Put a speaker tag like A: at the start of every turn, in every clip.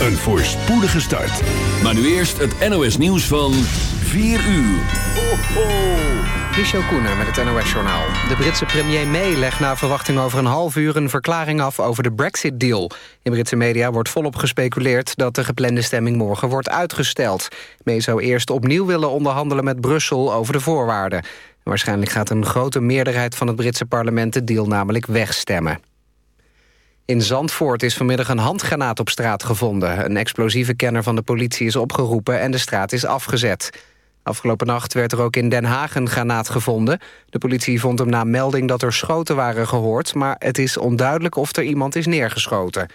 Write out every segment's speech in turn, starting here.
A: een voorspoedige start.
B: Maar nu eerst het NOS nieuws van 4 uur. Ho, ho.
C: Michel Koenen met het NOS-journaal. De Britse premier May legt na verwachting over een half uur... een verklaring af over de Brexit-deal. In Britse media wordt volop gespeculeerd... dat de geplande stemming morgen wordt uitgesteld. May zou eerst opnieuw willen onderhandelen met Brussel over de voorwaarden. Waarschijnlijk gaat een grote meerderheid van het Britse parlement... de deal namelijk wegstemmen. In Zandvoort is vanmiddag een handgranaat op straat gevonden. Een explosieve kenner van de politie is opgeroepen en de straat is afgezet. Afgelopen nacht werd er ook in Den Haag een granaat gevonden. De politie vond hem na melding dat er schoten waren gehoord... maar het is onduidelijk of er iemand is neergeschoten.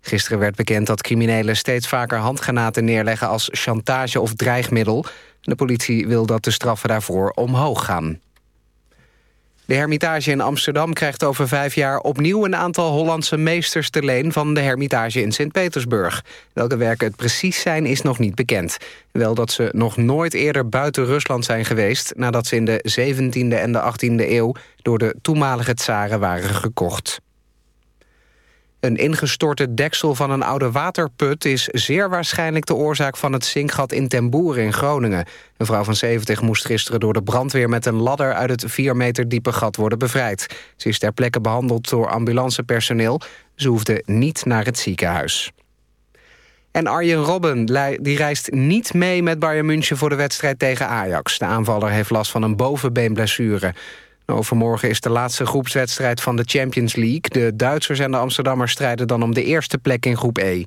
C: Gisteren werd bekend dat criminelen steeds vaker handgranaten neerleggen... als chantage of dreigmiddel. De politie wil dat de straffen daarvoor omhoog gaan. De Hermitage in Amsterdam krijgt over vijf jaar opnieuw een aantal Hollandse meesters te leen van de Hermitage in Sint-Petersburg. Welke werken het precies zijn is nog niet bekend. Wel dat ze nog nooit eerder buiten Rusland zijn geweest nadat ze in de 17e en de 18e eeuw door de toenmalige tsaren waren gekocht. Een ingestorte deksel van een oude waterput is zeer waarschijnlijk de oorzaak van het zinkgat in Temboer in Groningen. Een vrouw van 70 moest gisteren door de brandweer met een ladder uit het 4 meter diepe gat worden bevrijd. Ze is ter plekke behandeld door ambulancepersoneel. Ze hoefde niet naar het ziekenhuis. En Arjen Robben die reist niet mee met Bayern München voor de wedstrijd tegen Ajax. De aanvaller heeft last van een bovenbeenblessure. Overmorgen is de laatste groepswedstrijd van de Champions League. De Duitsers en de Amsterdammers strijden dan om de eerste plek in groep E.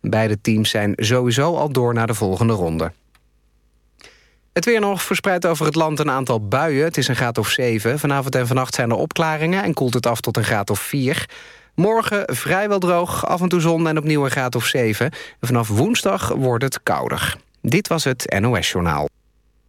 C: Beide teams zijn sowieso al door naar de volgende ronde. Het weer nog verspreidt over het land een aantal buien. Het is een graad of 7. Vanavond en vannacht zijn er opklaringen en koelt het af tot een graad of 4. Morgen vrijwel droog, af en toe zon en opnieuw een graad of 7. vanaf woensdag wordt het kouder. Dit was het NOS Journaal.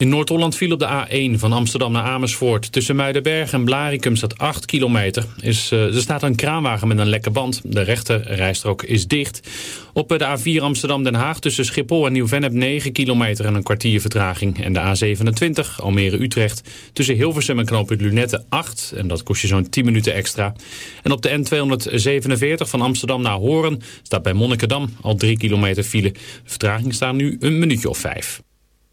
D: In Noord-Holland viel op de A1 van Amsterdam naar Amersfoort. Tussen Muidenberg en Blarikum staat 8 kilometer. Is, uh, er staat een kraanwagen met een lekke band. De rechter rijstrook is dicht. Op de A4 Amsterdam-Den Haag tussen Schiphol en Nieuw-Vennep 9 kilometer en een kwartier vertraging. En de A27 Almere-Utrecht tussen Hilversum en knooppunt Lunette 8. En dat kost je zo'n 10 minuten extra. En op de N247 van Amsterdam naar Horen staat bij Monnikendam al 3 kilometer file. De vertraging staat nu een minuutje of 5.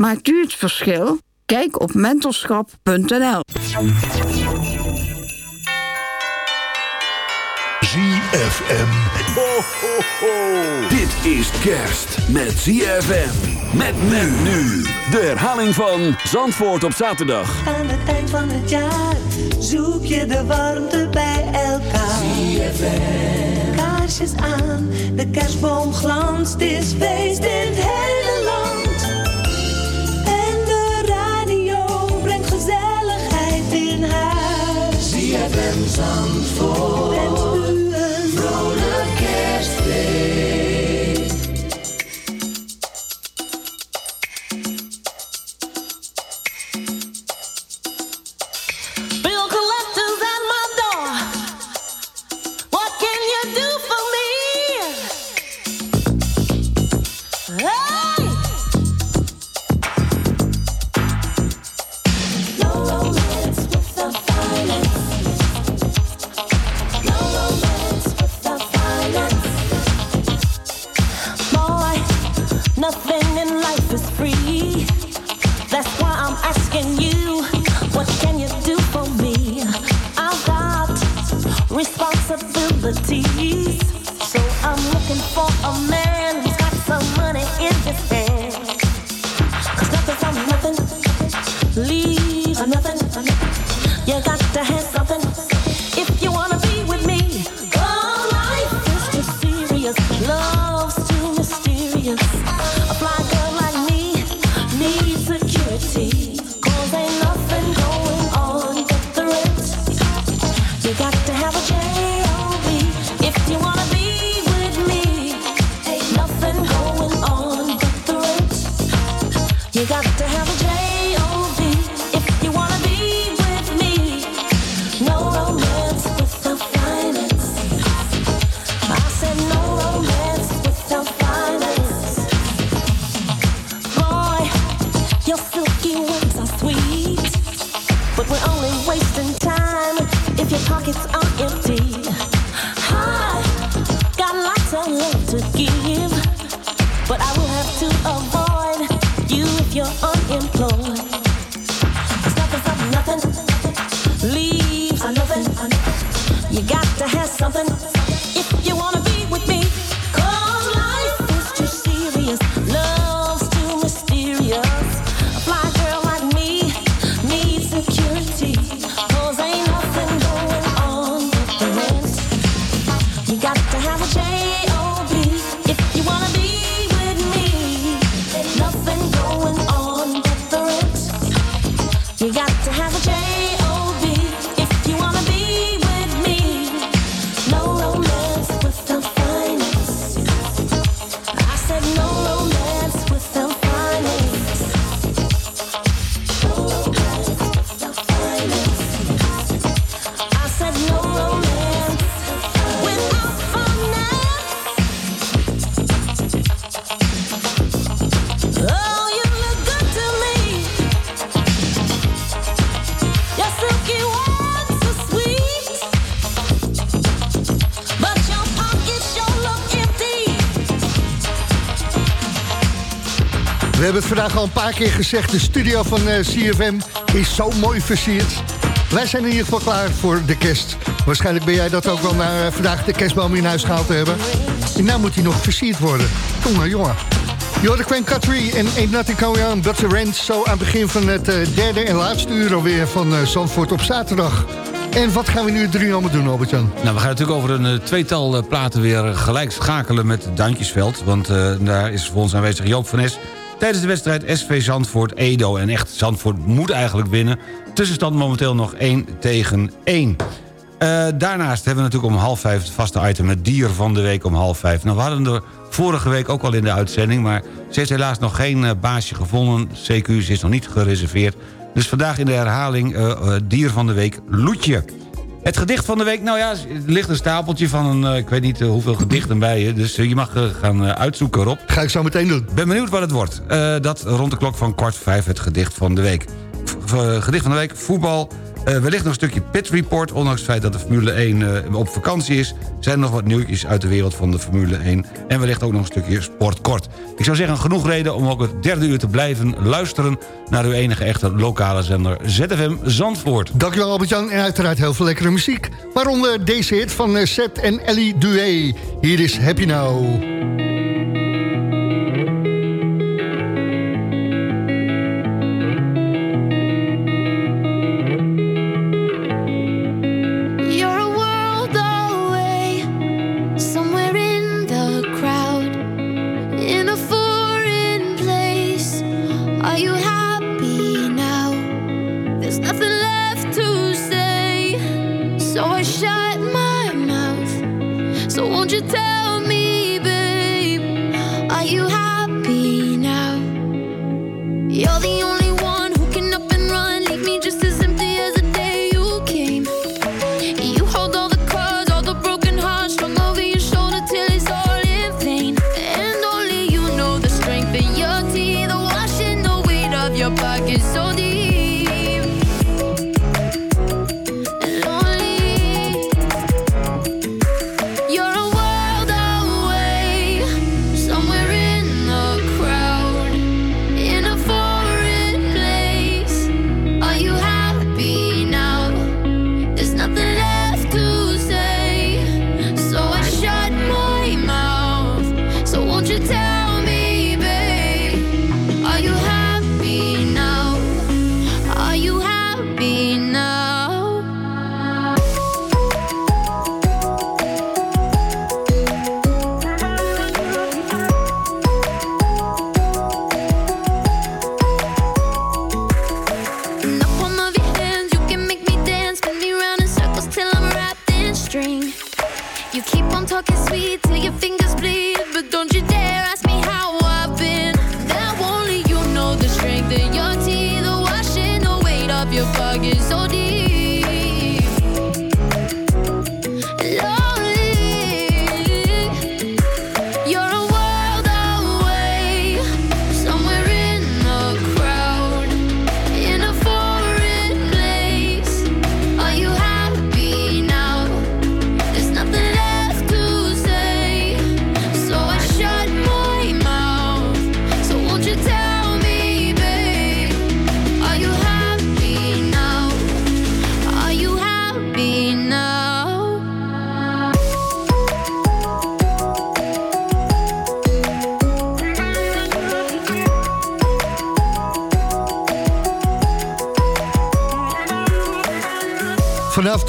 E: Maakt u het verschil? Kijk op mentorschap.nl.
A: ZFM. Ho, ho, ho. Dit is kerst met ZFM. Met men nu. De herhaling van Zandvoort op zaterdag.
F: Aan het eind van het jaar zoek je de warmte bij elkaar. Kaarsjes aan, de kerstboom glanst, is feest in het hele land. ZFM Zandvoort.
G: reality. Vandaag al een paar keer gezegd. De studio van eh, CFM is zo mooi versierd. Wij zijn in ieder geval klaar voor de kerst. Waarschijnlijk ben jij dat ook wel na eh, vandaag de kerstboom in huis gehaald te hebben. En nou moet hij nog versierd worden. Jongen, jongen. Jordan Queen Country en Ain't Nothing Going On The Rent. Zo aan het begin van het eh, derde en laatste uur alweer van Zandvoort op zaterdag. En wat gaan we nu drie allemaal doen, Albert-Jan?
H: Nou, we gaan natuurlijk over een tweetal platen weer gelijk schakelen met Duintjesveld. Want daar is voor ons aanwezig Joop van Es. Tijdens de wedstrijd SV Zandvoort-Edo. En echt, Zandvoort moet eigenlijk winnen. Tussenstand momenteel nog 1 tegen 1. Eh, daarnaast hebben we natuurlijk om half vijf het vaste item... het dier van de week om half vijf. Nou, we hadden er vorige week ook al in de uitzending... maar ze heeft helaas nog geen eh, baasje gevonden. CQ ze is nog niet gereserveerd. Dus vandaag in de herhaling eh, dier van de week Loetje. Het gedicht van de week, nou ja, er ligt een stapeltje van een, eh, ik weet niet eh, hoeveel gedichten bij je. Dus eh, je mag gaan uitzoeken, Rob.
G: Ga ik zo meteen doen.
H: Ben benieuwd wat het wordt. Dat rond de klok van kwart vijf het gedicht van de week. V- gedicht van de week, voetbal. Eh, wellicht nog een stukje pit report. Ondanks het feit dat de Formule 1 eh, op vakantie is... zijn er nog wat nieuwtjes uit de wereld van de Formule 1. En wellicht ook nog een stukje sportkort. Ik zou zeggen, genoeg reden om ook het derde uur te blijven luisteren... naar uw enige echte lokale zender ZFM Zandvoort.
G: Dankjewel Albert-Jan en uiteraard heel veel lekkere muziek. Waaronder deze hit van eh, Seth en Ellie Dué. Hier is Happy Now.
I: You
J: keep on talking sweet till your fingers bleed, but don't you dare ask me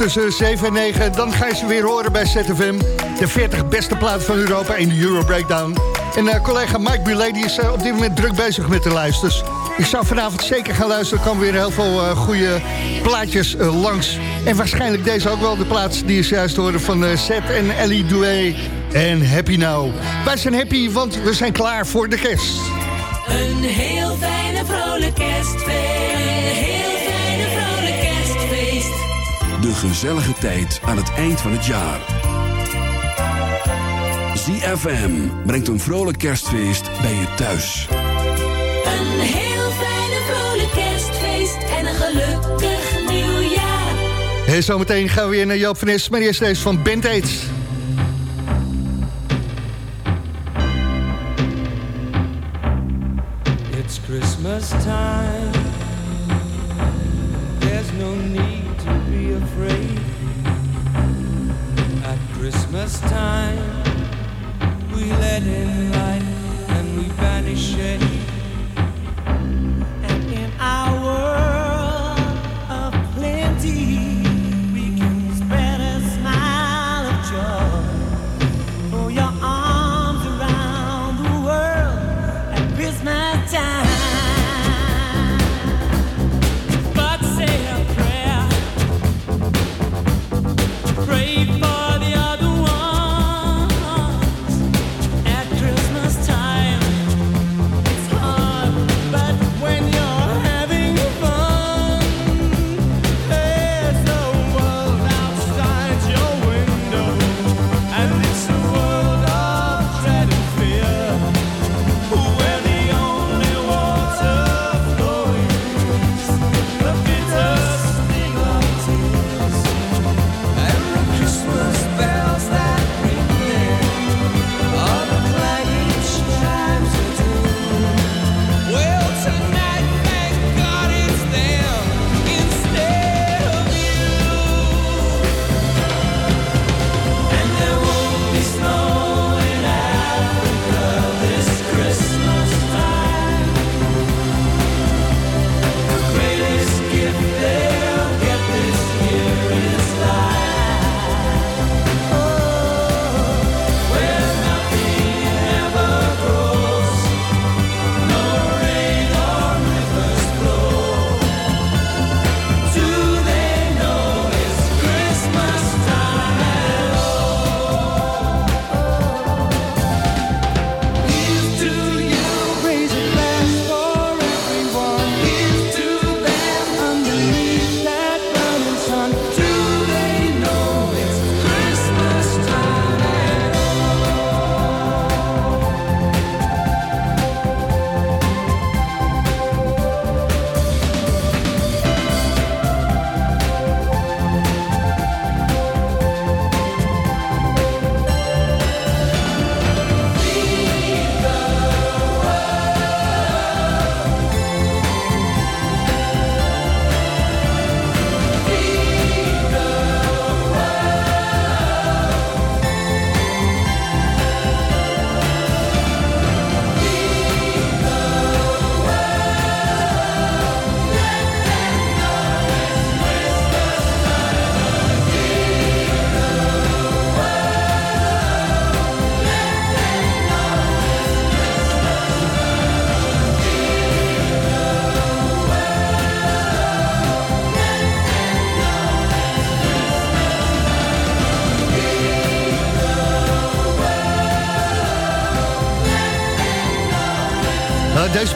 K: tussen 7 en 9, dan ga je ze weer horen bij ZFM. De 40 beste platen van Europa in de Euro Breakdown. En eh, collega Mike Bulet is eh, op dit moment druk bezig met de lijst. Dus ik zou vanavond zeker gaan luisteren. Er komen weer heel veel eh, goede plaatjes langs. En waarschijnlijk deze ook wel de plaats die is juist horen van Seth en Ellie Doué. En Happy Now. Wij zijn happy, want we zijn klaar voor de kerst.
L: Een heel fijne vrolijk kerstfeest.
A: De gezellige tijd aan het eind van het jaar. ZFM brengt een vrolijk kerstfeest bij je thuis.
L: Een heel fijne vrolijk kerstfeest. En een gelukkig nieuwjaar.
K: En zometeen gaan we weer naar Joop van Nes. Maar eerst deze van Band Aids.
F: It's Christmas time. There's no need afraid. At Christmas time, we let in light and we banish shade.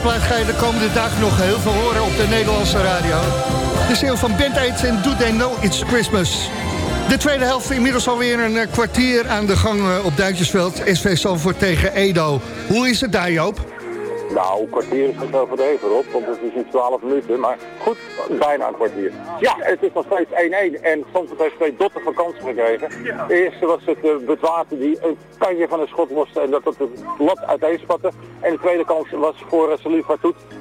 K: Plaat ga je de komende dagen nog heel veel horen op de Nederlandse radio. De sale van Band Aids en Do They Know It's Christmas. De tweede helft inmiddels alweer een eh, kwartier aan de gang eh, op Duintjesveld. SV Zandvoort tegen Edo. Hoe is het daar, Joop?
M: Nou, een kwartier is wel verdreven op, want het is nu 12 minuten. Maar goed, bijna een kwartier. Ja, het is nog steeds 1-1 en Zandvoort heeft twee dotten van kansen gekregen. De eerste was het uh, Bedwater die een kanje van een schot loste en dat het de lat uiteenspatte. En de tweede kans was voor uh, Salif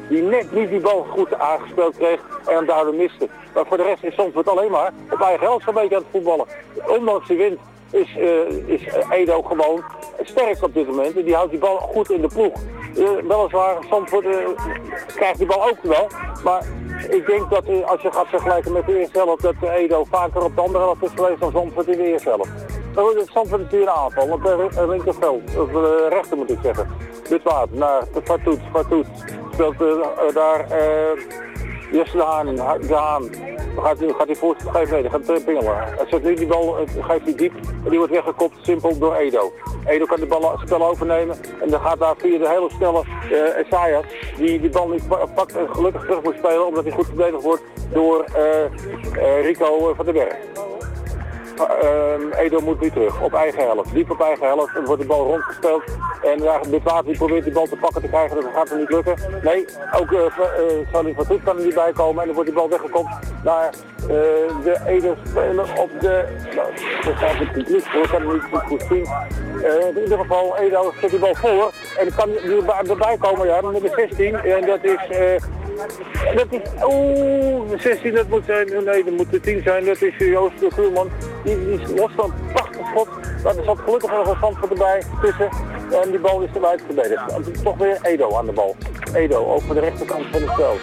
M: die net niet die bal goed aangespeeld kreeg en hem daardoor miste. Maar voor de rest is Zandvoort alleen maar op eigen helft een beetje aan het voetballen. Ondanks de wind is, uh, is Edo gewoon sterk op dit moment. En die houdt die bal goed in de ploeg. Uh, weliswaar, Zandvoort uh, krijgt die bal ook wel. Maar ik denk dat uh, als je gaat vergelijken met de eerste helft, dat Edo vaker op de andere helft is geweest dan Zandvoort in de eerste helft. Maar goed, Zandvoort is hier een aanval, op de linkerveld, of de rechter moet ik zeggen. Dit water naar Fatoet. Fatoet speelt daar Jesse de Haan. De Haan. Gaat hij, gaat hij voor? Nee, gaat pingelen. Hij zet nu die bal, geeft hij diep en die wordt weggekopt simpel door Edo. Edo kan de bal, spel overnemen en dan gaat daar via de hele snelle uh, die die bal niet pakt en gelukkig terug moet spelen omdat hij goed verdedigd wordt door uh, uh, Rico van den Berg. Uh, Edo moet nu terug, op eigen helft. Diep op eigen helft, en wordt de bal rondgespeeld. En ja, Bitwater die probeert die bal te pakken te krijgen, dat gaat hem niet lukken. Nee, ook uh, uh, Salim van Toet kan er niet bij komen en dan wordt die bal weggekopt naar uh, de Edo speler op de... Nou, dat staat het publiek, ik kan het niet goed, zien. in ieder geval, Edo zet die bal voor en kan er erbij komen, ja, nummer 16. En dat is... Dat is, oeh, 16 dat moet zijn, nee dat moet de 10 zijn, dat is Joost de Vuurman. Die, is los van een prachtig schot, maar er zat gelukkig nog een zandvoort erbij tussen. En die bal is eruit verdedigd. Toch weer Edo aan de bal. Edo, ook voor de rechterkant van het veld.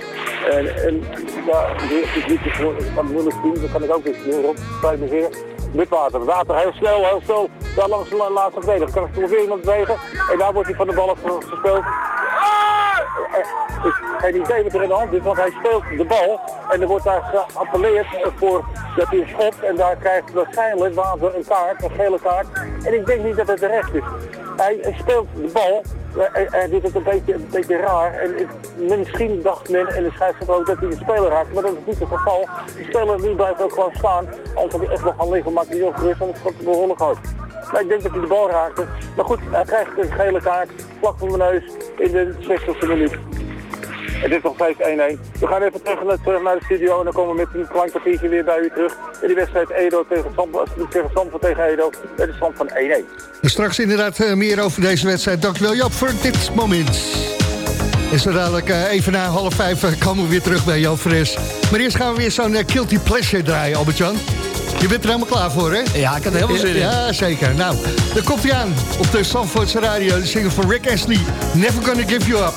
M: En, en ja, de kan het moeilijk zien, dat kan ik ook niet doen. Rob, spijt me zeer. Witwater, water heel snel, heel snel, daar langs de laatste verdediger. Kan er weer iemand bewegen en daar wordt hij van de bal gespeeld. Geen idee wat er in de hand is, want hij speelt de bal en er wordt daar geappelleerd voor dat hij schopt en daar krijgt waarschijnlijk Water een kaart, een gele kaart. En ik denk niet dat het terecht is. Hij speelt de bal, hij doet het een beetje, een beetje raar en misschien dacht men en de scheidsrechter ook dat hij de speler raakt, maar dat is niet het geval. Die speler nu blijft ook gewoon staan, als hij echt nog gaan liggen maakt hij heel gerust, want het gaat behoorlijk hard. Ik denk dat hij de bal raakte. Maar goed, hij krijgt een gele kaart, vlak voor mijn neus in de 60ste minuut. Het is nog steeds 1-1. We gaan even terug naar, de studio en dan komen we met een klein weer bij u terug. In die wedstrijd Edo tegen Zandvoort tegen, Zandvoort tegen Edo. Het is stand van 1-1.
K: Straks inderdaad uh, meer over deze wedstrijd. Dankjewel Joop voor dit moment. En zo dadelijk uh, even na half vijf komen we weer terug bij Joop Fres. Maar eerst gaan we weer zo'n Guilty Pleasure draaien, Albert-Jan. Je bent er helemaal klaar voor, hè?
H: Ja, ik had er veel zin in.
K: Ja, zeker. Nou, dan komt hij aan op de Zandvoortse radio. De zinger van Rick Astley, Never Gonna Give You Up.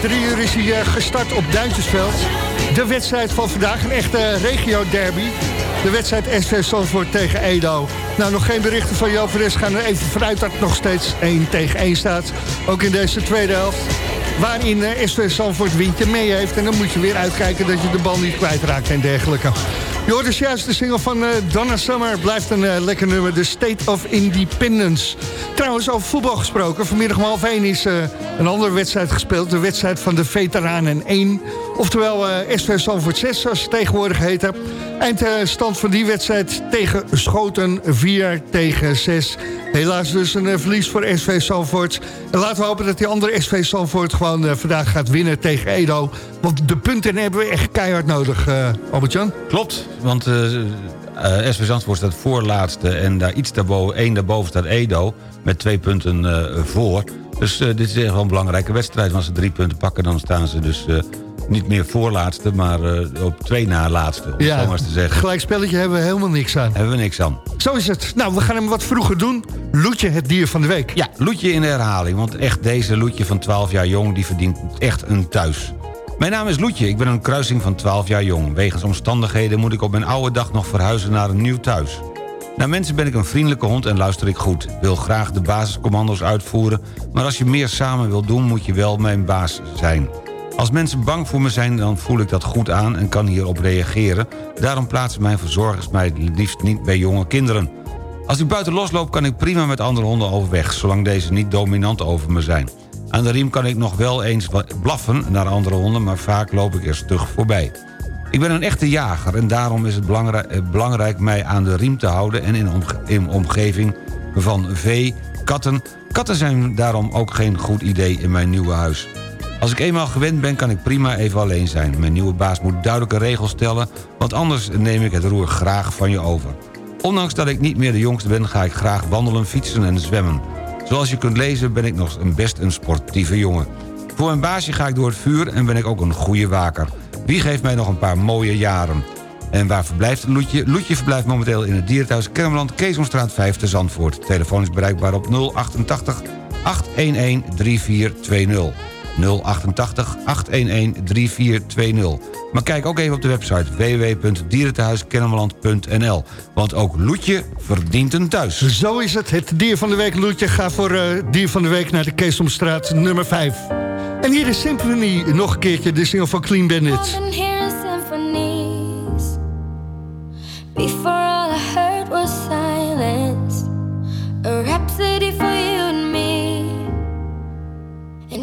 K: Drie uur is hij eh, gestart op Duintjesveld. De wedstrijd van vandaag, een echte regio-derby. De wedstrijd SV Zandvoort tegen Edo. Nou, nog geen berichten van Joop Fres. Gaan er even vanuit dat het nog steeds 1 tegen 1 staat. Ook in deze tweede helft. Waarin eh, SV Zandvoort windje mee heeft. En dan moet je weer uitkijken dat je de bal niet kwijtraakt en dergelijke. Je hoort dus juist de single van eh, Donna Summer. Blijft een eh, lekker nummer, The State of Independence. Trouwens, over voetbal gesproken. Vanmiddag om half 1 is eh, een andere wedstrijd gespeeld. De wedstrijd van de Veteranen 1. Oftewel SV Zandvoort 6, zoals het tegenwoordig heet. Eindstand van die wedstrijd tegen Schoten 4 tegen 6. Helaas dus een verlies voor SV Zandvoort. En laten we hopen dat die andere SV Zandvoort gewoon vandaag gaat winnen tegen Edo. Want de punten hebben we echt keihard nodig, eh Albert-Jan.
H: Klopt, want eh eh, SV Zandvoort staat voorlaatste... en daar iets daarboven, één daarboven staat Edo... met twee punten voor. Dus dit is echt wel een belangrijke wedstrijd. Want als ze drie punten pakken, dan staan ze dus... niet meer voorlaatste, maar op twee na laatste. Om het zo maar eens te zeggen.
K: gelijk spelletje hebben we helemaal niks aan.
H: Hebben we niks aan.
K: Zo is het. Nou, we gaan hem wat vroeger doen. Loetje, het dier van de week.
H: Ja, Loetje in de herhaling. Want echt deze Loetje van 12 jaar jong... die verdient echt een thuis. Mijn naam is Loetje. Ik ben een kruising van 12 jaar jong. Wegens omstandigheden moet ik op mijn oude dag nog verhuizen naar een nieuw thuis. Naar mensen ben ik een vriendelijke hond en luister ik goed. Wil graag de basiscommando's uitvoeren... maar als je meer samen wil doen, moet je wel mijn baas zijn. Als mensen bang voor me zijn, dan voel ik dat goed aan... en kan hierop reageren. Daarom plaatsen mijn verzorgers mij het liefst niet bij jonge kinderen. Als ik buiten losloop kan ik prima met andere honden overweg... zolang deze niet dominant over me zijn. Aan de riem kan ik nog wel eens blaffen naar andere honden... maar vaak loop ik er stug voorbij. Ik ben een echte jager en daarom is het belangrijk, eh, belangrijk mij aan de riem te houden... en in in omgeving van vee, katten. Katten zijn daarom ook geen goed idee in mijn nieuwe huis. Als ik eenmaal gewend ben, kan ik prima even alleen zijn. Mijn nieuwe baas moet duidelijke regels stellen... want anders neem ik het roer graag van je over. Ondanks dat ik niet meer de jongste ben, ga ik graag wandelen, fietsen en zwemmen. Zoals je kunt lezen ben ik nog een best een sportieve jongen. Voor mijn baasje ga ik door het vuur en ben ik ook een goede waker. Wie geeft mij nog een paar mooie jaren? En waar verblijft Loetje? Loetje verblijft momenteel in het dierenthuis Kermeland... Keesomstraat 5 te Zandvoort. Telefoon is bereikbaar op 088 811 3420. 088 811 3420. Maar kijk ook even op de website www.dierentehuiskennemerland.nl. Want ook Loetje verdient een thuis.
K: Zo is het. Het dier van de week, Loetje. Ga voor eh, dier van de week naar de Keesomstraat nummer 5. En hier is Symphony, nog een keertje, de single van Clean Bandit.
N: Before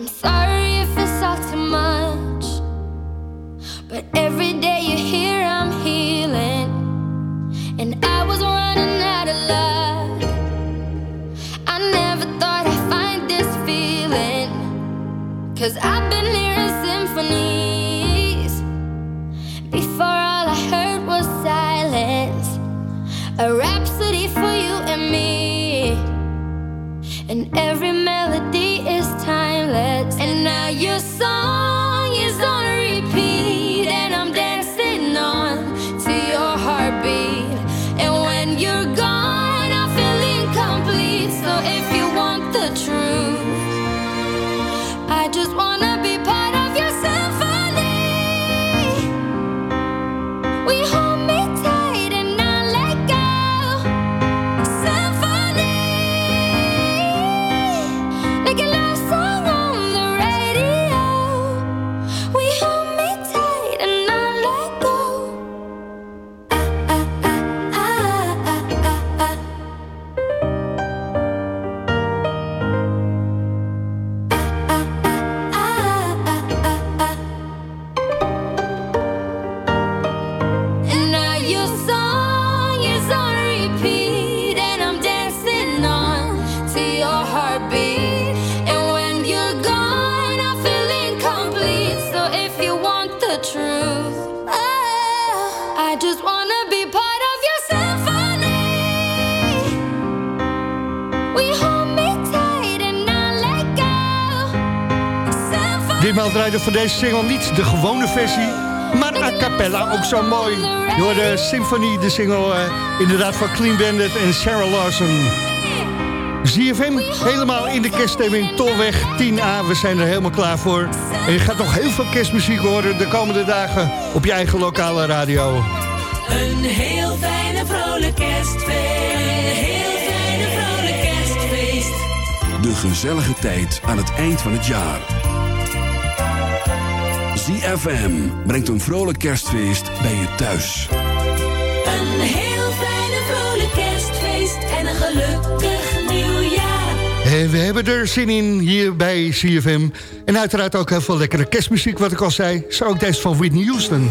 N: I'm sorry
O: van deze single niet de gewone versie, maar a cappella ook zo mooi. Door de Symphony, de single eh, inderdaad van Clean Bandit en Sarah Larson. ZFM, helemaal in de kerststemming, Tolweg 10A. We zijn er helemaal klaar voor. En je gaat nog heel veel kerstmuziek horen de komende dagen op je eigen lokale radio.
G: Een heel fijne vrolijk kerstfeest. Een heel fijne vrolijk kerstfeest.
A: De gezellige tijd aan het eind van het jaar. ZFM brengt een vrolijk kerstfeest bij je thuis.
G: Een heel fijne vrolijk kerstfeest. En een gelukkig nieuwjaar.
O: En we hebben er zin in hier bij CFM. En uiteraard ook heel veel lekkere kerstmuziek, wat ik al zei. Zo ook deze van Whitney Houston.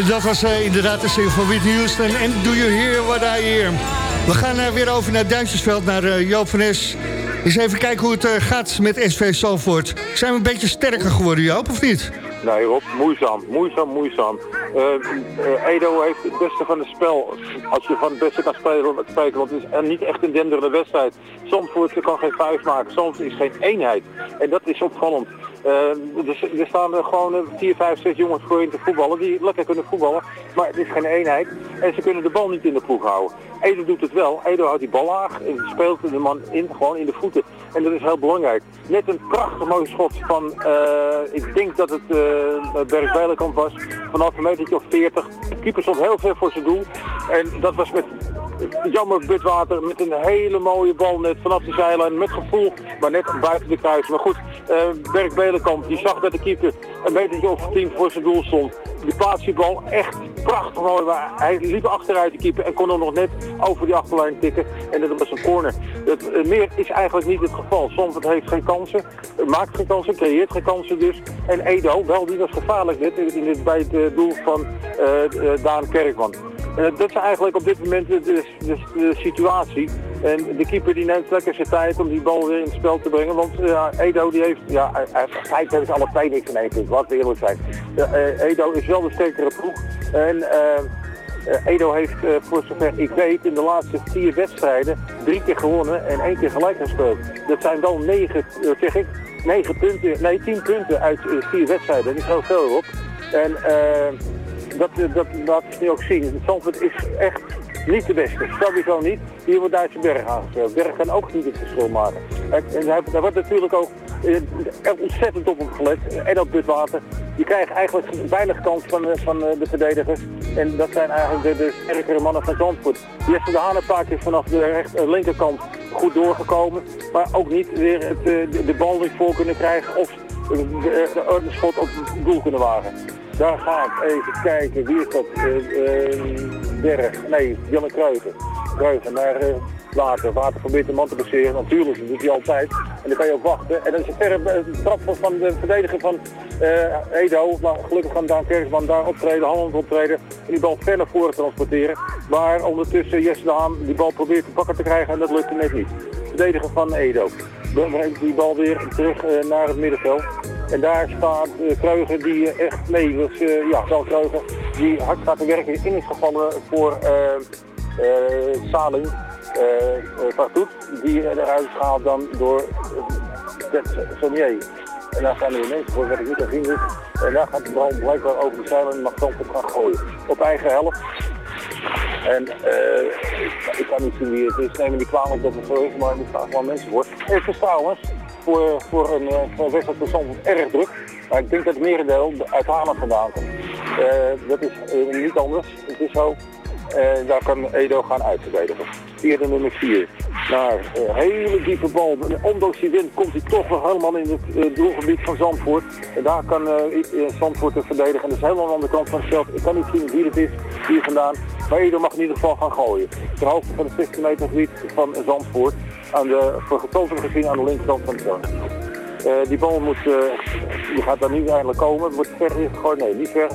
O: Dat was eh, inderdaad de single van Whitney Houston. En Do You Hear What I Hear? We gaan eh, weer over naar Duitsersveld, naar eh, Joop van Es. Eens even kijken hoe het gaat met SV Salvoort. Zijn we een beetje sterker geworden, Joop, of niet?
M: Nee Rob, moeizaam, moeizaam, moeizaam. Edo heeft het beste van het spel. Als je van het beste kan spelen, spreken, want het is niet echt een denderende wedstrijd. Soms kan geen vijf maken, soms is geen eenheid. En dat is opvallend. Eh, er, er staan er gewoon eh, vier, vijf, zes jongens voor in te voetballen die lekker kunnen voetballen. Maar het is geen eenheid en ze kunnen de bal niet in de ploeg houden. Edo doet het wel. Edo houdt die bal laag en speelt de man in, gewoon in de voeten. En dat is heel belangrijk. Net een prachtig mooi schot van, eh, ik denk dat het uh, Berg was, vanaf een metertje of 40. De keeper stond heel ver voor zijn doel. En dat was met jammer Butwater met een hele mooie bal net vanaf de zijlijn met gevoel, maar net buiten de kruis. Maar goed, uh, Berg Belenkamp die zag dat de keeper een metertje of tien voor zijn doel stond. die plaatst die bal echt prachtig mooi. Hij liep achteruit de keeper en kon hem nog net over die achterlijn tikken. En dat was een corner. Eh, meer is eigenlijk niet het geval. Zandvoort heeft geen kansen, eh, maakt geen kansen, creëert geen kansen dus. En Edo, wel, die was gevaarlijk net in, bij het eh, doel van eh, eh, Daan Kerkman. En dat is eigenlijk op dit moment de, de, situatie. En de keeper die neemt lekker zijn tijd om die bal weer in het spel te brengen. Want ja, Edo die heeft, ja, hij- hij heeft alle twee niks in één punt, laten we eerlijk zijn. Eh, Edo is wel de sterkere ploeg. En eh, eh, Edo heeft, eh, voor zover ik weet, in de laatste vier wedstrijden drie keer gewonnen en één keer gelijk gespeeld. Dat zijn wel negen, eh, zeg ik, negen punten, nee, tien punten uit eh, vier wedstrijden. Dat is heel veel op. En eh, dat, dat laat ik nu ook zien. Zandvoort is echt niet de beste. Sowieso niet. Hier wordt Duitse Berg aangespeeld. Berg kan ook niet het verschil maken. En, daar, wordt natuurlijk ook eh, ontzettend op gelet. En op water. Je krijgt eigenlijk weinig kans van, eh, van eh, de verdedigers. En dat zijn eigenlijk de, de sterkere mannen van Zandvoort. Jesse de Haan een paar vanaf de recht, linkerkant goed doorgekomen. Maar ook niet weer het, de, bal niet voor kunnen krijgen. Of de schot op het doel kunnen wagen. Daar ga ik even kijken. Wie is dat? Eh, eh, Berg. Nee, Janne Kruijven. Kruijven naar eh, Water. Water probeert de man te passeren. Natuurlijk, dat doet hij altijd. En dan kan je ook wachten. En dan is het verre trap van- de verdediger van Edo. Maar gelukkig kan Daan Kerkman daar optreden, handeld optreden. En die bal ver naar voren transporteren. Maar ondertussen Jesse de Haan die bal probeert te pakken te krijgen. En dat lukt hem net niet. Verdediger van Edo. Dan brengt die bal weer terug eh, naar het middenveld. En daar staat uh, Kreuger die eh, echt, dat is, eh, ja, wel Kreuger, die hard staat te werken in is gevallen voor Saling, Fartoet, die eruit gehaald dan door uh, Sommier. En daar staan er mensen voor, wat ik niet kan zien. En daar gaat de bal blijkbaar over de zeilen en mag Zandvoort gaan gooien. Op eigen helft. En eh, ik, ik kan niet zien wie het is. Neem me niet kwalijk dat het zo maar staan gewoon mensen voor. Het is trouwens voor, voor een, een wedstrijd van Zandvoort erg druk. Maar ik denk dat het merendeel uit Haarlem vandaan komt. Eh, dat is niet anders. Het is zo. Eh, daar kan Edo gaan uitverdedigen. De nummer 4. Naar een hele diepe bal. Ondanks die wind komt hij toch wel helemaal in het eh, doelgebied van Zandvoort. En daar kan eh, eh, Zandvoort het verdedigen. En dat is helemaal aan de kant van het. Ik kan niet zien wie het is, hier vandaan. Maar Edo mag in ieder geval gaan gooien. Ter hoogte van het 16 meter gebied van Zandvoort. Aan de, voor getoond gezien aan de linkerkant van het veld. Eh, die bal moet, eh, die gaat daar nu eindelijk komen. Wordt ver ingegooid? Nee, niet ver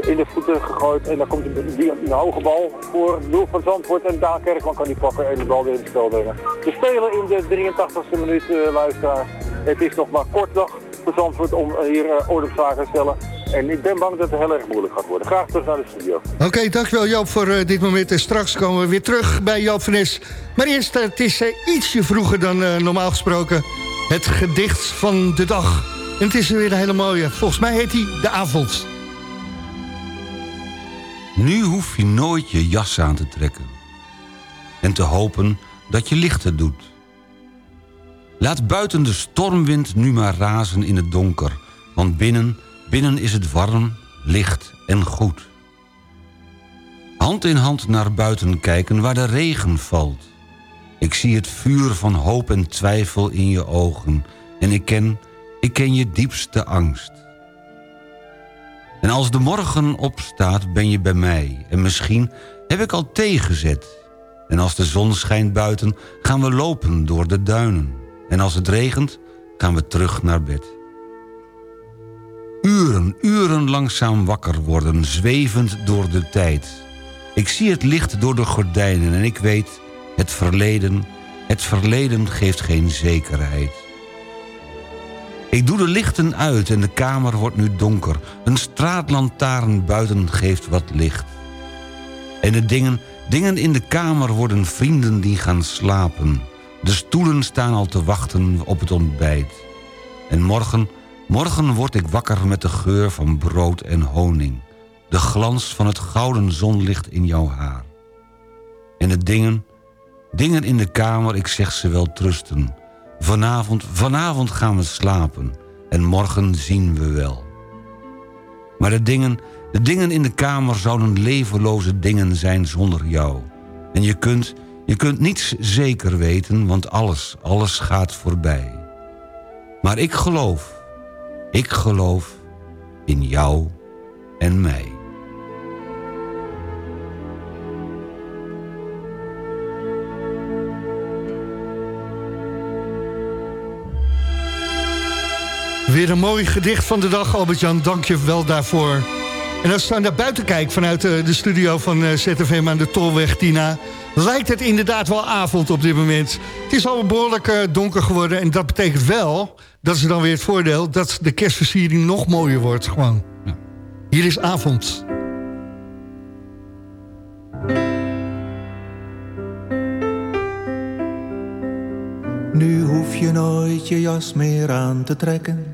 M: in de voeten gegooid. En dan komt die, een hoge bal voor het doel van Zandvoort. En Daan Kerkman kan die pakken en de bal weer in het spel brengen. We spelen in de 83e minuut, luisteraars. Het is nog maar kort dag voor Zandvoort om hier eh, orde te stellen. En ik ben bang dat het heel erg moeilijk gaat worden. Graag terug naar de studio.
K: Oké, dankjewel Joop voor eh, dit moment. En straks komen we weer terug bij Joop van Nes. Maar eerst, het is ietsje vroeger dan normaal gesproken. Het gedicht van de dag. En het is weer een hele mooie. Volgens mij heet hij De Avond.
H: Nu hoef je nooit je jas aan te trekken. En te hopen dat je lichter doet. Laat buiten de stormwind nu maar razen in het donker. Want binnen, binnen is het warm, licht en goed. Hand in hand naar buiten kijken waar de regen valt. Ik zie het vuur van hoop en twijfel in je ogen. En ik ken, ik ken je diepste angst. En als de morgen opstaat ben je bij mij. En misschien heb ik al tegenzet. En als de zon schijnt buiten gaan we lopen door de duinen. En als het regent gaan we terug naar bed. Uren, uren langzaam wakker worden, zwevend door de tijd. Ik zie het licht door de gordijnen en ik weet... het verleden, het verleden geeft geen zekerheid. Ik doe de lichten uit en de kamer wordt nu donker. Een straatlantaarn buiten geeft wat licht. En de dingen, dingen in de kamer worden vrienden die gaan slapen. De stoelen staan al te wachten op het ontbijt. En morgen, morgen word ik wakker met de geur van brood en honing. De glans van het gouden zonlicht in jouw haar. En de dingen, dingen in de kamer, ik zeg ze wel trusten. Vanavond, vanavond gaan we slapen. En morgen zien we wel. Maar de dingen, de dingen in de kamer zouden levenloze dingen zijn zonder jou. En je kunt, je kunt niets zeker weten, want alles, alles gaat voorbij. Maar ik geloof, ik geloof in jou en mij.
K: Weer een mooi gedicht van de dag, Albert-Jan. Dank je wel daarvoor. En als ik naar buiten kijk vanuit eh, de studio van eh, ZFM aan de Tolweg, Tina... lijkt het inderdaad wel avond op dit moment. Het is al behoorlijk eh, donker geworden en dat betekent wel... dat is dan weer het voordeel dat de kerstversiering nog mooier wordt. Gewoon. Hier is avond.
P: Nu hoef je nooit je jas meer aan te trekken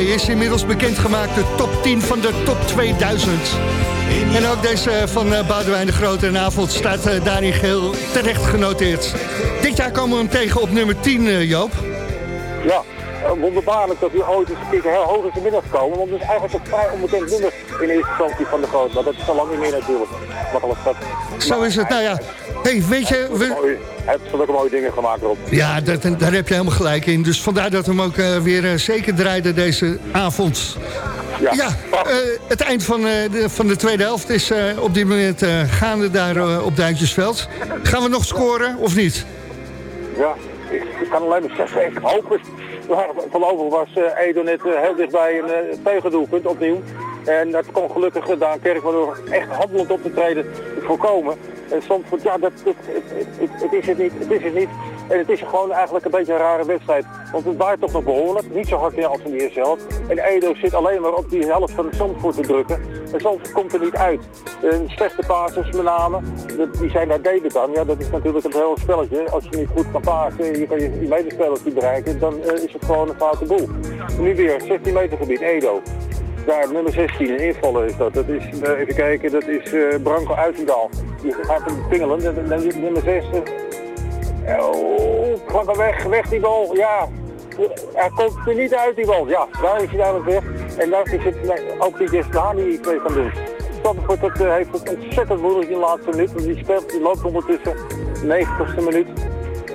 K: Is inmiddels bekendgemaakt, de top 10 van de top 2000. En ook deze van eh, Boudewijn de Grote en Avond staat eh, daarin geheel terecht genoteerd. Dit jaar komen we hem tegen op nummer 10, eh, Joop.
M: Ja, wonderbaarlijk dat hij ooit eens een keer heel hoog is inmiddels komen. Want het is eigenlijk een vrij onbekend nummer in eerste instantie van de groot. Maar dat is al lang niet meer natuurlijk. Wat alles dat.
K: Zo is het, nou ja. hey, weet je... We...
M: Hij heeft zulke mooie dingen gemaakt erop.
K: Ja, dat, daar heb je helemaal gelijk in. Dus vandaar dat we hem ook eh, weer eh, zeker draaiden deze avond. Ja, eh, het eind van, de, van de tweede helft is op dit moment gaande daar op Duintjesveld. Gaan we nog scoren of niet?
M: Ja, ik, kan alleen maar zeggen, ik hoop het. Maar voorlopig was Edo net heel dichtbij een tegendoelpunt opnieuw. En dat kon gelukkig gedaan Kerk waardoor echt handelend op te treden voorkomen. En soms, ja, dat, dat, het, het, het is het niet, het is het niet. En het is gewoon eigenlijk een beetje een rare wedstrijd. Want het waait toch nog behoorlijk, niet zo hard in als in de eerste helft. En Edo zit alleen maar op die helft van de Zandvoort te drukken. En soms komt er niet uit. En slechte passes met name, die zijn daar deden dan. Ja, dat is natuurlijk een heel spelletje. Als je niet goed kan pasen en je kan je, niet bereiken, dan eh, is het gewoon een foute boel. Nu weer, 16 meter gebied, Edo. Daar, nummer 16, een invaller is dat. Dat is, eh, even kijken, dat is eh, Branko Uitendaal. Die gaat hem pingelen. Dat- Nummer 6, eh, oh, ga weg, weg die bal. Ja, hij komt er niet uit die bal. Ja, daar is hij duidelijk weg. En daar nee, ook die iets mee kan doen. Zandvoort dat, eh, heeft het ontzettend moeilijk in de laatste minuut. Want die speelt, die loopt ondertussen 90ste minuut.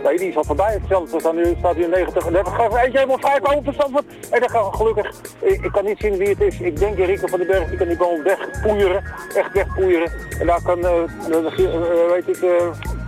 M: Nee, die is al voorbij. Hetzelfde dan nu staat in 90. En dan gaat er eentje helemaal vrij komen voor. En dan gaat gelukkig, ik, ik kan niet zien wie het is. Ik denk Rico van den Berg, die kan die bal wegpoeieren. Echt wegpoeieren. En daar kan, eh, de- eh, weet ik,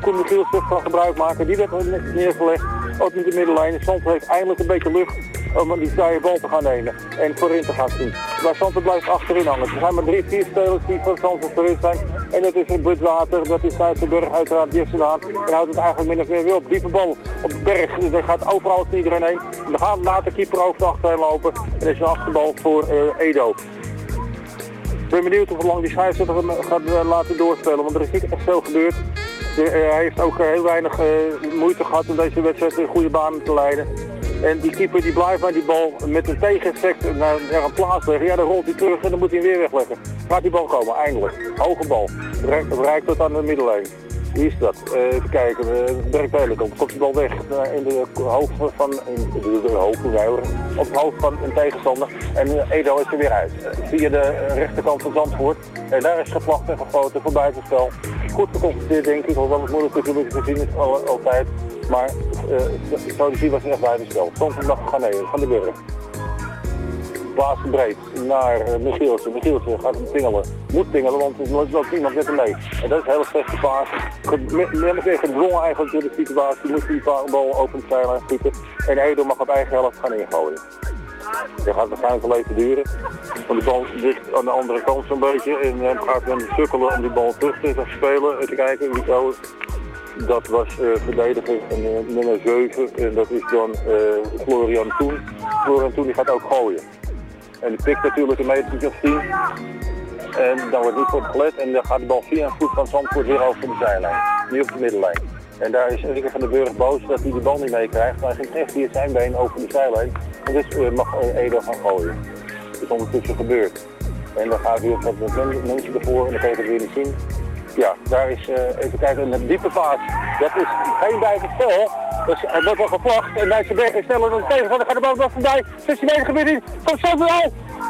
M: Koen Michiels van gebruik maken. Die werd ne- neergelegd. Ook niet de middenlijn. Zandvoort heeft eindelijk een beetje lucht om die vrije bal te gaan nemen. En voorin te gaan zien. Maar Zandvoort blijft achterin hangen. Er zijn maar drie, vier spelers die van Zandvoort voorin zijn. En dat is Budwater, dat is Duitsenburg, uiteraard Jesse Daan. En houdt het eigenlijk min of meer weer op. Diepe bal op de berg. Dus er gaat overal tegen iedereen heen. En dan gaat later keeper over de achterheen lopen. En er is een achterbal voor eh, Edo. Ik ben benieuwd hoe lang die hem gaat eh, laten doorspelen, want er is niet echt veel gebeurd. De- eh, hij heeft ook eh, heel weinig eh, moeite gehad om deze wedstrijd in goede banen te leiden. En die keeper die blijft maar die bal met een tegeneffect naar, naar een plaats leggen. Ja, dan rolt hij terug en dan moet hij hem weer wegleggen. Gaat die bal komen, eindelijk. Hoge bal. Bereikt tot aan de middellijn. Wie is dat? Eh, kijken. Uh, Dirk Telekom. Komt die bal weg eh, in de hoofd van... In, de hoofd. Op het hoofd van een tegenstander. En eh, Edo is er weer uit. Eh, via de eh, rechterkant van Zandvoort. En daar is gevlacht en gefloten voor buitenspel. Goed geconstateerd denk ik. Hoewel het moeilijk te zien is al- altijd. Maar eh te zien was echt buitenspel. Zandvoort mag gaan nemen van de burger. Plaats breed naar uh, Michielsen. Michielsen gaat hem pingelen. Moet pingelen, want er loopt iemand met hem mee. En dat is een hele slechte paas. Net weer gedwongen eigenlijk door de situatie. Moet die bal open de zijlijn schieten. En Edo mag op eigen helft gaan ingooien. Dat gaat waarschijnlijk wel even duren. Want de bal ligt aan de andere kant zo'n beetje. En hij gaat dan sukkelen om die bal terug te spelen. Even kijken wie het is. Dat was eh, verdediger eh, nummer 7. En dat is dan eh, Florian Toen. Florian Toen die gaat ook gooien. En die pikt natuurlijk een meter of 10. En dan wordt niet op gelet. En dan gaat de bal via een voet van Zandvoort weer over de zijlijn. Nu op de middenlijn. En daar is Rieke van den Burg boos dat hij die bal niet meekrijgt. Maar hij ging echt via zijn been over de zijlijn. En dus eh, mag eh, Edo gaan gooien. Dat is ondertussen gebeurd. En dan gaat weer wat men- mensen ervoor en dan kan je het weer niet zien. Ja, daar is, eh, even kijken, een diepe paas. Dat is geen buitenspel. Dus hij wordt wel gevlacht en Nijtsenberg is sneller dan de tegenstander. Gaat de bal nog voorbij. 16 meter gebied in. Komt zo.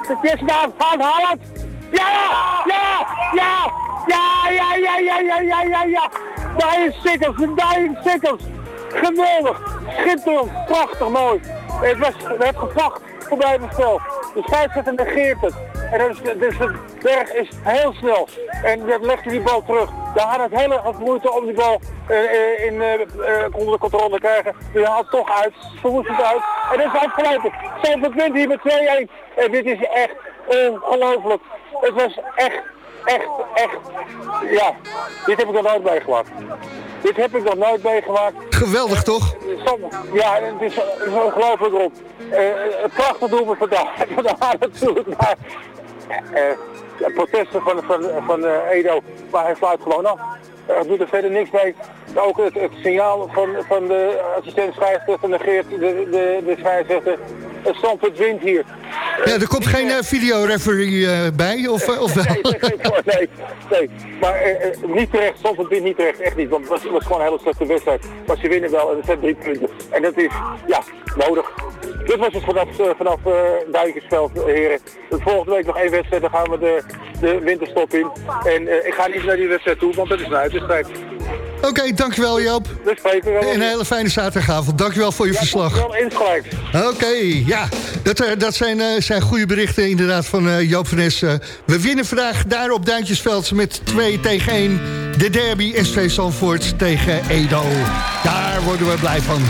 M: Het is gedaan. Gaan halen. Ja! Ja! Ja! Ja, ja, ja, ja, ja, ja, ja, ja. Dying Stickers, Dying Stickers. Geweldig, schitterend, prachtig mooi. Het was het gevacht voorbij het spel. De scheidsrechter negeert het. En dus, dus de berg is heel snel. En dat legde die bal terug. Daar had het hele moeite om die bal uh, in, uh, onder controle te krijgen. Die haalt toch uit. Ze het uit. En dat is afgelopen. Zoveel wint hier met 2-1. En dit is echt ongelooflijk. Het was echt echt, echt. Ja, dit heb ik nog nooit meegemaakt. Dit heb ik nog nooit meegemaakt.
K: Geweldig toch?
M: Ja, het is, het is ongelooflijk erop. Eh een prachtig doelpunt vandaag, vandaag natuurlijk, maar eh, protesten van, van, van eh, Edo, maar hij sluit gewoon af. Er doet er verder niks mee. Ook het, het signaal van, van de assistent scheidsrechter negeert de, de, de scheidsrechter. Het standpunt wint hier.
K: Ja, er komt geen eh, videoreferee eh, bij, of, eh, of wel?
M: nee, nee. Maar eh, eh, niet terecht, soms wint niet terecht, echt niet. Want het was, gewoon een hele slechte wedstrijd. Maar ze winnen wel en het zijn drie punten. En dat is, ja, nodig. Dit was het vanaf, eh, vanaf eh Duikersveld, eh, heren. Volgende week nog één wedstrijd, dan gaan we de, de winterstop in. En eh, ik ga niet naar die wedstrijd toe, want dat is een uitwedstrijd.
K: Oké, dankjewel Joop.
M: We spreken wel.
K: Een hele fijne zaterdagavond. Dankjewel voor je verslag.
M: Wel insgelijks.
K: Oké, ja, dat, eh, dat zijn, eh, zijn goede berichten inderdaad van eh, Joop van. Eh, we winnen vandaag daar op Duintjesveld met 2 tegen 1. De derby SV Zandvoort tegen Edo. Daar worden we blij van.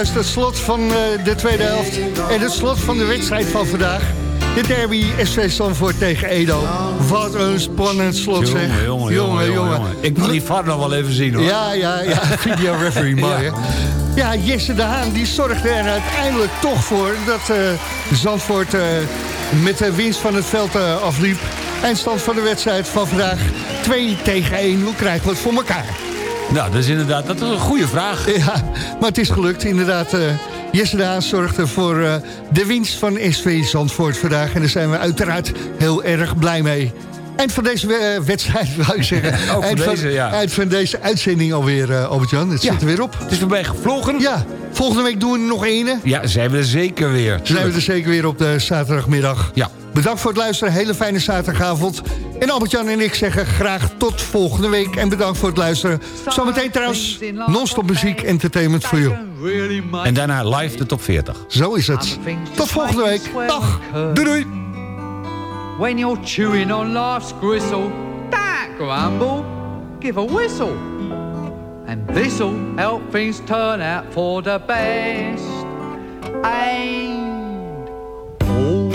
K: Horen dus juist het slot van eh, de tweede helft. En het slot van de wedstrijd van vandaag. De derby SV Zandvoort tegen Edo. Wat een spannend slot zeg.
H: Jongen, jongen, jongen, jongen. Ik wil die VAR nog wel even zien hoor.
K: Ja, ja, ja. Video referee, mooi. Ja, Jesse de Haan die zorgde er uiteindelijk toch voor... dat eh, Zandvoort eh, met de winst van het veld afliep. Eindstand van de wedstrijd van vandaag 2 tegen 1. Hoe krijgen we het voor elkaar?
H: Nou, dat is inderdaad dat is een goede vraag.
K: Ja, maar het is gelukt inderdaad. eh, Jesse de zorgde voor eh, de winst van SV Zandvoort vandaag. En daar zijn we uiteraard heel erg blij mee. Eind van deze eh, wedstrijd, wou ik zeggen.
H: Ook
K: eind, van,
H: deze, ja.
K: eind van deze uitzending alweer, eh Albert-Jan. Het
H: Ja.
K: zit er weer op.
H: Het is voorbij gevlogen.
K: Ja, volgende week doen we er nog ene.
H: Ja, zijn we er zeker weer.
K: Zijn we er zeker weer op de zaterdagmiddag.
H: Ja.
K: Bedankt voor het luisteren. Hele fijne zaterdagavond. En Albert-Jan en ik zeggen graag tot volgende week. En bedankt voor het luisteren. Zometeen trouwens non-stop muziek, entertainment voor jou.
H: En daarna live de top 40.
K: Zo is het. Tot volgende week. Dag. Doei doei.
Q: When you're chewing on life's gristle, grumble, give a whistle. And this'll help things turn out for the best.